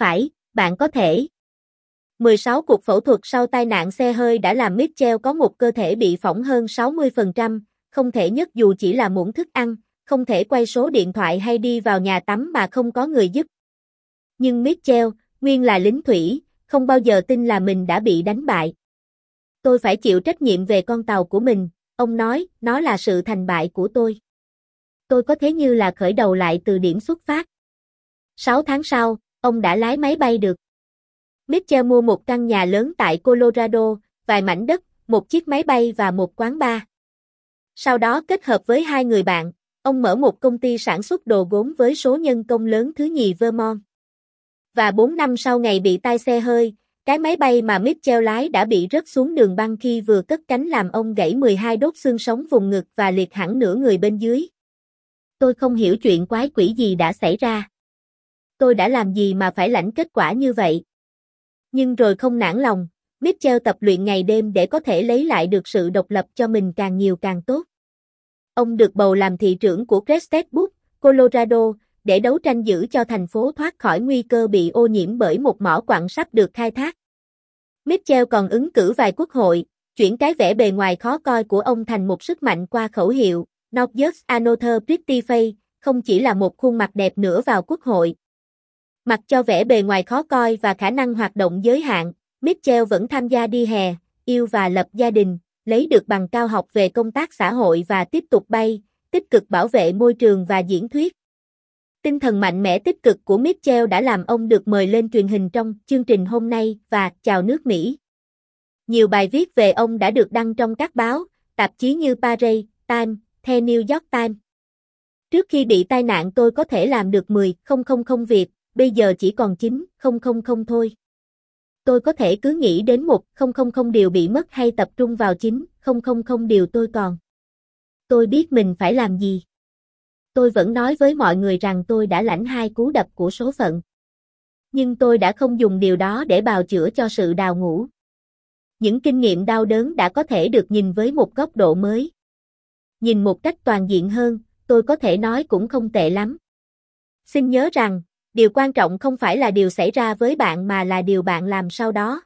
Phải, bạn có thể. 16 cuộc phẫu thuật sau tai nạn xe hơi đã làm Mitchell có một cơ thể bị phỏng hơn 60%, không thể nhất dù chỉ là muỗng thức ăn, không thể quay số điện thoại hay đi vào nhà tắm mà không có người giúp. Nhưng Mitchell, nguyên là lính thủy, không bao giờ tin là mình đã bị đánh bại. Tôi phải chịu trách nhiệm về con tàu của mình, ông nói, nó là sự thành bại của tôi. Tôi có thế như là khởi đầu lại từ điểm xuất phát. 6 tháng sau, ông đã lái máy bay được. Mitchell mua một căn nhà lớn tại Colorado, vài mảnh đất, một chiếc máy bay và một quán bar. Sau đó kết hợp với hai người bạn, ông mở một công ty sản xuất đồ gốm với số nhân công lớn thứ nhì Vermont. Và 4 năm sau ngày bị tai xe hơi, cái máy bay mà Mitchell lái đã bị rớt xuống đường băng khi vừa cất cánh làm ông gãy 12 đốt xương sống vùng ngực và liệt hẳn nửa người bên dưới. Tôi không hiểu chuyện quái quỷ gì đã xảy ra. Tôi đã làm gì mà phải lãnh kết quả như vậy? Nhưng rồi không nản lòng, Mitchell tập luyện ngày đêm để có thể lấy lại được sự độc lập cho mình càng nhiều càng tốt. Ông được bầu làm thị trưởng của Crested Butte, Colorado, để đấu tranh giữ cho thành phố thoát khỏi nguy cơ bị ô nhiễm bởi một mỏ quặng sắp được khai thác. Mitchell còn ứng cử vài quốc hội, chuyển cái vẻ bề ngoài khó coi của ông thành một sức mạnh qua khẩu hiệu, Not just another pretty face, không chỉ là một khuôn mặt đẹp nữa vào quốc hội. Mặc cho vẻ bề ngoài khó coi và khả năng hoạt động giới hạn, Mitchell vẫn tham gia đi hè, yêu và lập gia đình, lấy được bằng cao học về công tác xã hội và tiếp tục bay, tích cực bảo vệ môi trường và diễn thuyết. Tinh thần mạnh mẽ tích cực của Mitchell đã làm ông được mời lên truyền hình trong chương trình hôm nay và Chào nước Mỹ. Nhiều bài viết về ông đã được đăng trong các báo, tạp chí như Paris, Time, The New York Times. Trước khi bị tai nạn tôi có thể làm được 10, không không không việc, bây giờ chỉ còn 9, không không không thôi. Tôi có thể cứ nghĩ đến một, không không không điều bị mất hay tập trung vào 9, không không không điều tôi còn. Tôi biết mình phải làm gì. Tôi vẫn nói với mọi người rằng tôi đã lãnh hai cú đập của số phận. Nhưng tôi đã không dùng điều đó để bào chữa cho sự đào ngũ. Những kinh nghiệm đau đớn đã có thể được nhìn với một góc độ mới. Nhìn một cách toàn diện hơn, tôi có thể nói cũng không tệ lắm. Xin nhớ rằng, điều quan trọng không phải là điều xảy ra với bạn mà là điều bạn làm sau đó.